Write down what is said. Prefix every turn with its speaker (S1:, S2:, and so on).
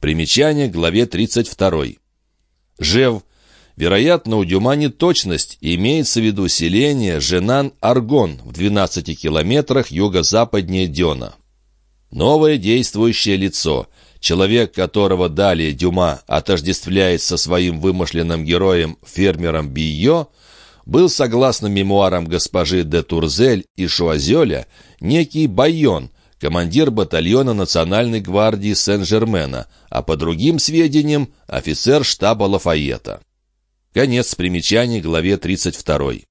S1: Примечание к главе 32. Жев. Вероятно, у Дюма не точность, имеется в виду селение Женан-Аргон в 12 километрах юго-западнее Дёна. Новое действующее лицо, человек которого далее Дюма отождествляет со своим вымышленным героем фермером Био, был, согласно мемуарам госпожи де Турзель и Шуазеля, некий Байон, командир батальона Национальной гвардии Сен-Жермена, а по другим сведениям, офицер штаба Лафайета. Конец примечаний главе 32.